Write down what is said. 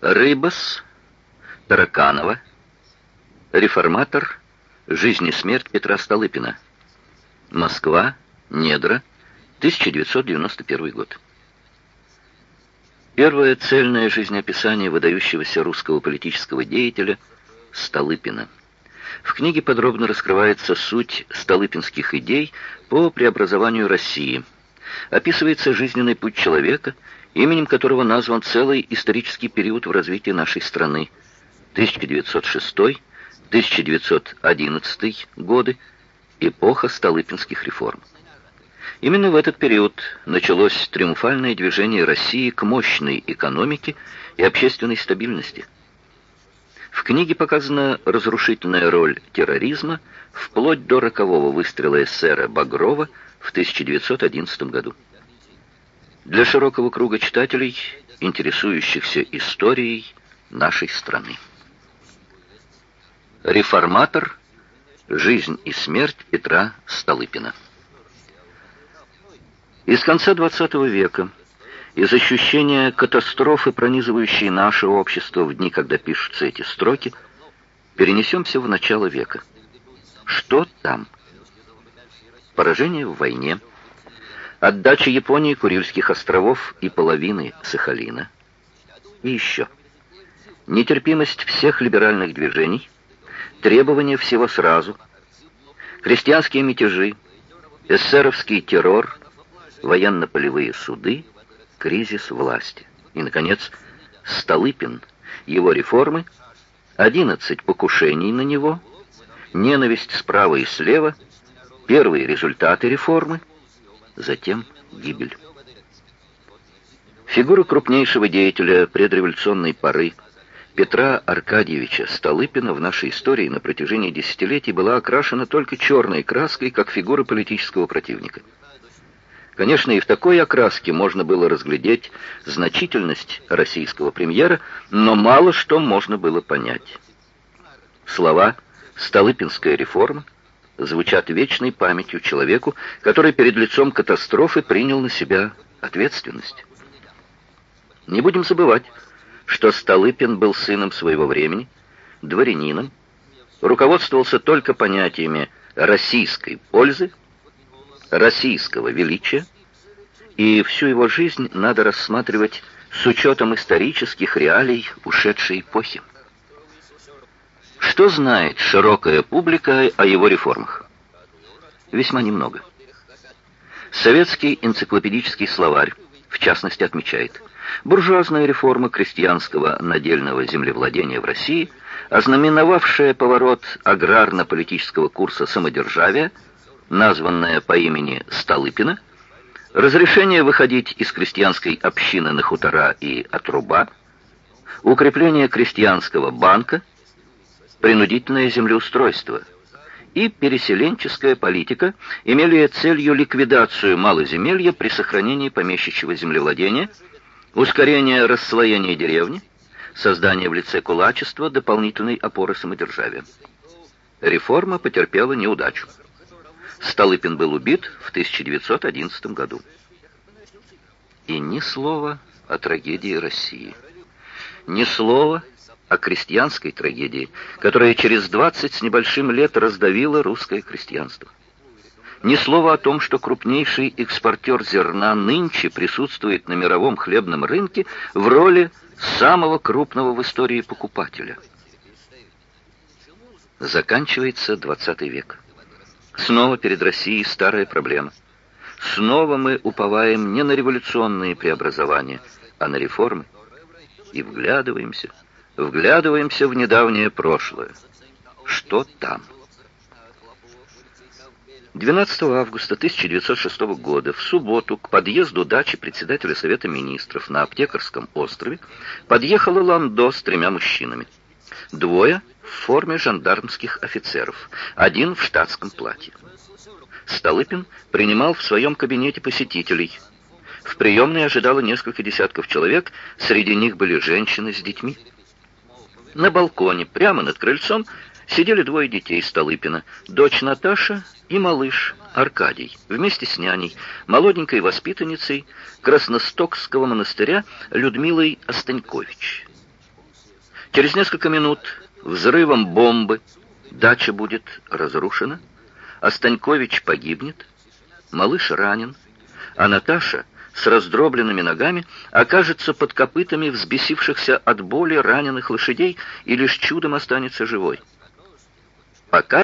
Рыбас, Тараканова, Реформатор, Жизнь и смерть Петра Столыпина. Москва, Недра, 1991 год. Первое цельное жизнеописание выдающегося русского политического деятеля Столыпина. В книге подробно раскрывается суть столыпинских идей по преобразованию России. Описывается жизненный путь человека, именем которого назван целый исторический период в развитии нашей страны. 1906-1911 годы, эпоха столыпинских реформ. Именно в этот период началось триумфальное движение России к мощной экономике и общественной стабильности – в книге показана разрушительная роль терроризма вплоть до рокового выстрела эсера Багрова в 1911 году. Для широкого круга читателей, интересующихся историей нашей страны. Реформатор. Жизнь и смерть Петра Столыпина. Из конца XX века из ощущения катастрофы, пронизывающей наше общество в дни, когда пишутся эти строки, перенесемся в начало века. Что там? Поражение в войне, отдача Японии Курильских островов и половины Сахалина. И еще. Нетерпимость всех либеральных движений, требования всего сразу, крестьянские мятежи, эсеровский террор, военно-полевые суды – кризис власти. И, наконец, Столыпин, его реформы, 11 покушений на него, ненависть справа и слева, первые результаты реформы, затем гибель. Фигура крупнейшего деятеля предреволюционной поры Петра Аркадьевича Столыпина в нашей истории на протяжении десятилетий была окрашена только черной краской, как фигура политического противника – Конечно, и в такой окраске можно было разглядеть значительность российского премьера, но мало что можно было понять. Слова «Столыпинская реформа» звучат вечной памятью человеку, который перед лицом катастрофы принял на себя ответственность. Не будем забывать, что Столыпин был сыном своего времени, дворянином, руководствовался только понятиями российской пользы российского величия, и всю его жизнь надо рассматривать с учетом исторических реалий ушедшей эпохи. Что знает широкая публика о его реформах? Весьма немного. Советский энциклопедический словарь, в частности, отмечает, буржуазная реформа крестьянского надельного землевладения в России, ознаменовавшая поворот аграрно-политического курса самодержавия – названная по имени Столыпина, разрешение выходить из крестьянской общины на хутора и отруба, укрепление крестьянского банка, принудительное землеустройство и переселенческая политика имели целью ликвидацию малоземелья при сохранении помещичьего землевладения, ускорение расслоения деревни, создание в лице кулачества дополнительной опоры самодержавия. Реформа потерпела неудачу. Столыпин был убит в 1911 году. И ни слова о трагедии России. Ни слова о крестьянской трагедии, которая через 20 с небольшим лет раздавила русское крестьянство. Ни слова о том, что крупнейший экспортер зерна нынче присутствует на мировом хлебном рынке в роли самого крупного в истории покупателя. Заканчивается 20 век. Снова перед Россией старая проблема. Снова мы уповаем не на революционные преобразования, а на реформы. И вглядываемся, вглядываемся в недавнее прошлое. Что там? 12 августа 1906 года в субботу к подъезду дачи председателя Совета Министров на Аптекарском острове подъехало ландо с тремя мужчинами. Двое в форме жандармских офицеров, один в штатском платье. Столыпин принимал в своем кабинете посетителей. В приемной ожидало несколько десятков человек, среди них были женщины с детьми. На балконе, прямо над крыльцом, сидели двое детей Столыпина, дочь Наташа и малыш Аркадий, вместе с няней, молоденькой воспитанницей Красностокского монастыря Людмилой Останькович. Через несколько минут взрывом бомбы дача будет разрушена, а Станькович погибнет, малыш ранен, а Наташа с раздробленными ногами окажется под копытами взбесившихся от боли раненых лошадей и лишь чудом останется живой. Пока